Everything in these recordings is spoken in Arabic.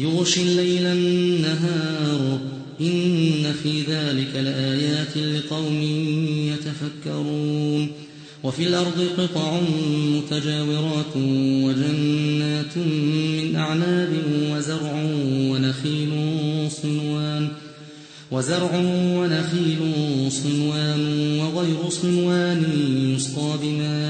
يغشي الليل النهار. إن في ذلك لآيات لقوم يتفكرون. وفي الأرض قطع متجاورات وجنات من أعناب وزرع ونخيل صنوان. وزرع ونخيل صنوان وغير صنوان يسقى بماء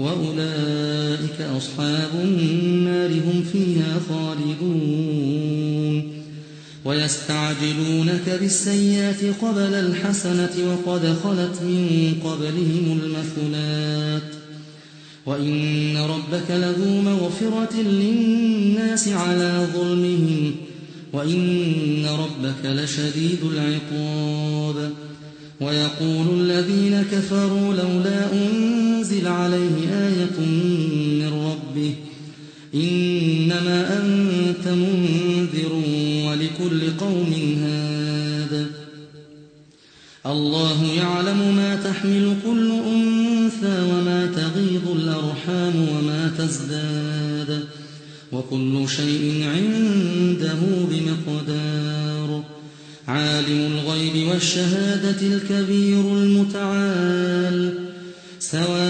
وأولئك أصحاب النار هم فيها خالدون. ويستعجلونك بالسيئات قبل الحسنة وقد خلت من قبلهم المثلات. وإن ربك لذو مغفرة للناس على ظلمهم. وإن ربك لشديد العقاب. ويقول الذين كفروا لولا أنزل عليه آية من ربه. إنما أنت منذر ولكل قوم هاد. الله يعلم ما تحمل كل أنثى وما تغيض الأرحام وما تزداد. وكل شيء عنده بمقدار. عالم الغيب والشهادة الكبير المتعال. سواء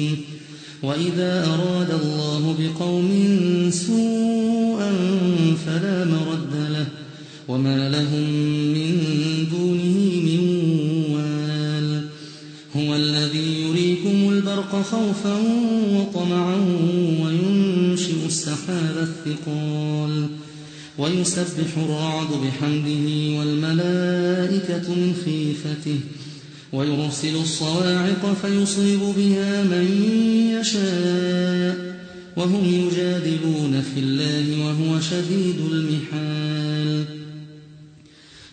وإذا أراد الله بقوم سوءا فلا مرد له وما لهم من دونه من وال هو الذي يريكم البرق خوفا وطمعا وينشئ السحاب الثقال ويسبح الرعد بحمده والملائكة من خيفته ويرسل الصواعق فيصيب بها من يشاء وهم يجادلون في الله وهو شديد المحال.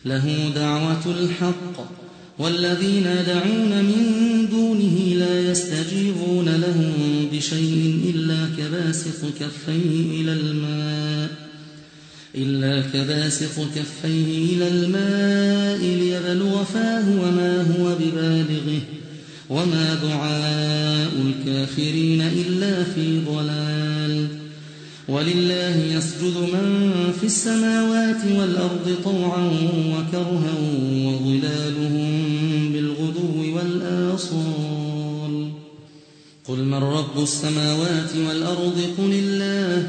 له دعوة الحق والذين يدعون من دونه لا يستجيبون لهم بشيء إلا كباسط كفيه إلى الماء. إلا كباسط كفيه إلى الماء ليبلغ فاه وما هو ببالغه وما دعاء الكافرين إلا في ضلال. ولله يسجد من في السماوات والأرض طوعا وكرها وظلالهم بالغدو والآصال. قل من رب السماوات والأرض قل الله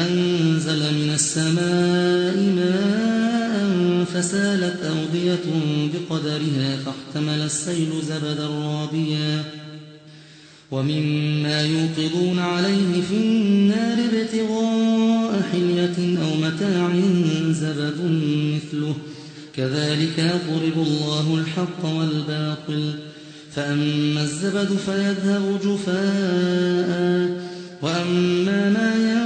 أنزل من السماء ماء فسالت أودية بقدرها فاحتمل السيل زبدا رابيا. ومما يوقظون عليه في النار ابتغاء حلية أو متاع زبد مثله. كذلك يضرب الله الحق والباطل. فأما الزبد فيذهب جفاء. وأما ما ينفع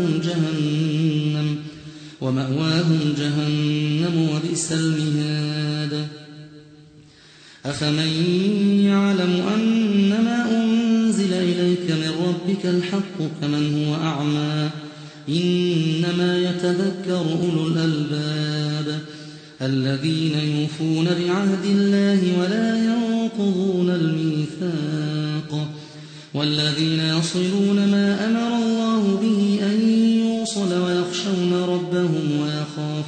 ومأواهم جهنم وبئس المهاد. أفمن يعلم أنما أنزل إليك من ربك الحق كمن هو أعمى؟ إنما يتذكر أولو الألباب الذين يوفون بعهد الله ولا ينقضون الميثاق والذين يصلون ما أمر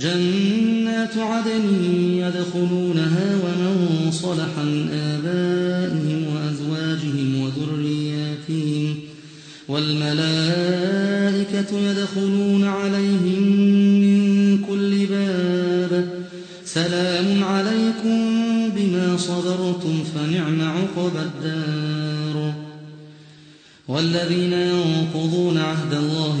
جنات عدن يدخلونها ومن صلح من آبائهم وأزواجهم وذرياتهم والملائكة يدخلون عليهم من كل باب سلام عليكم بما صبرتم فنعم عقبى الدار والذين ينقضون عهد الله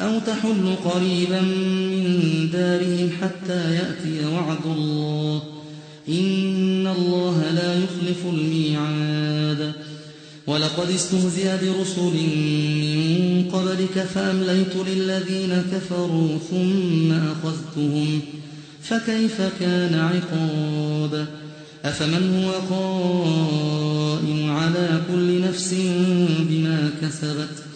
أو تحل قريبا من دارهم حتى يأتي وعد الله. إن الله لا يخلف الميعاد. ولقد استهزئ برسل من قبلك فأمليت للذين كفروا ثم أخذتهم. فكيف كان عقاب؟ أفمن هو قائم على كل نفس بما كسبت؟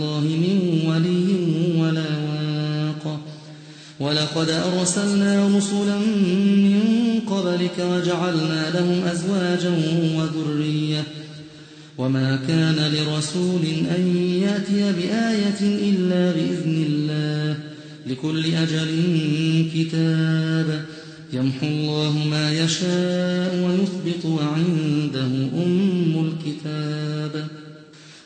ولقد أرسلنا رسلا من قبلك وجعلنا لهم أزواجا وذرية. وما كان لرسول أن يأتي بآية إلا بإذن الله. لكل أجل كتاب. يمحو الله ما يشاء ويثبت وعنده أم الكتاب.